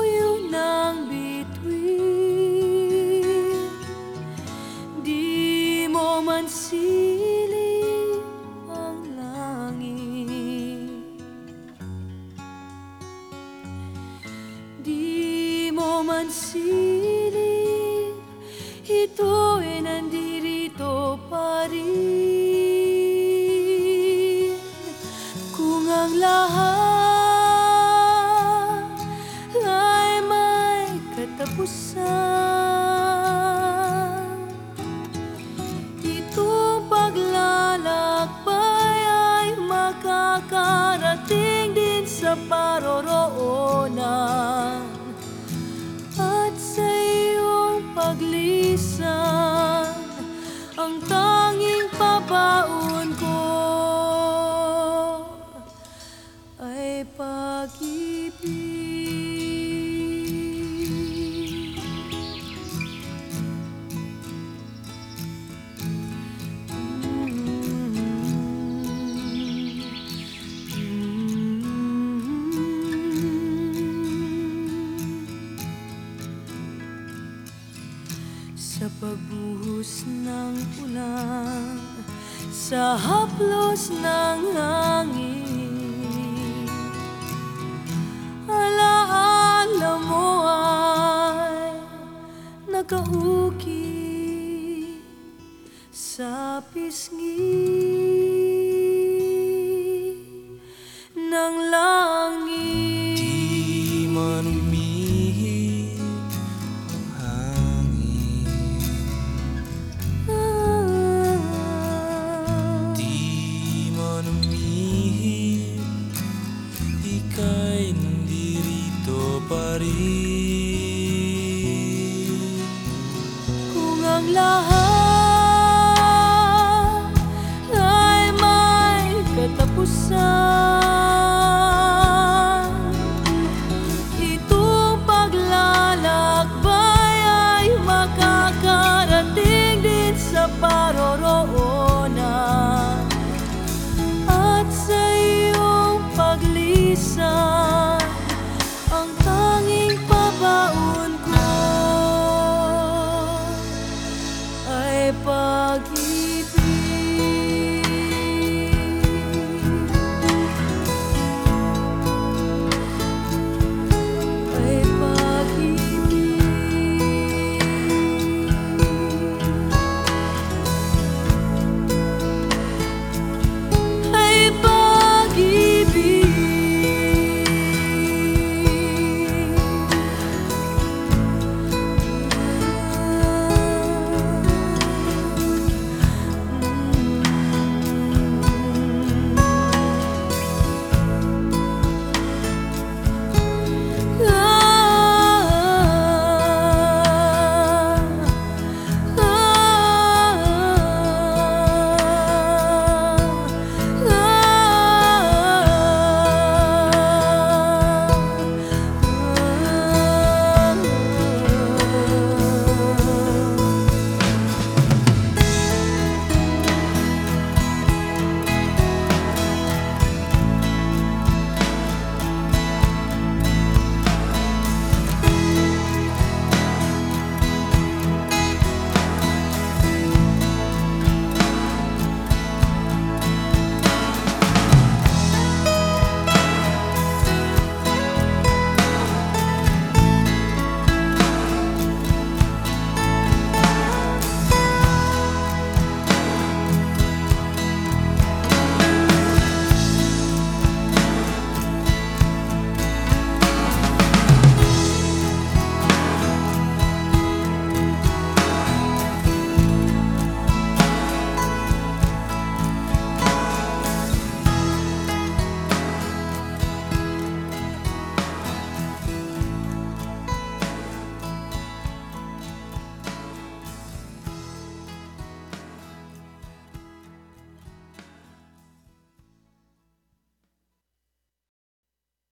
tuyo ng bituin. Di mo man sili ang langit. Di mo man sili katapusan Itong paglalakbay ay makakarating sa paroroonan. At sa paglisan Ang tanging pagbuhos ng ulan Sa haplos ng hangin Alaala mo ay nakauki sa pisngi ng langit. Lahat ay may katapusan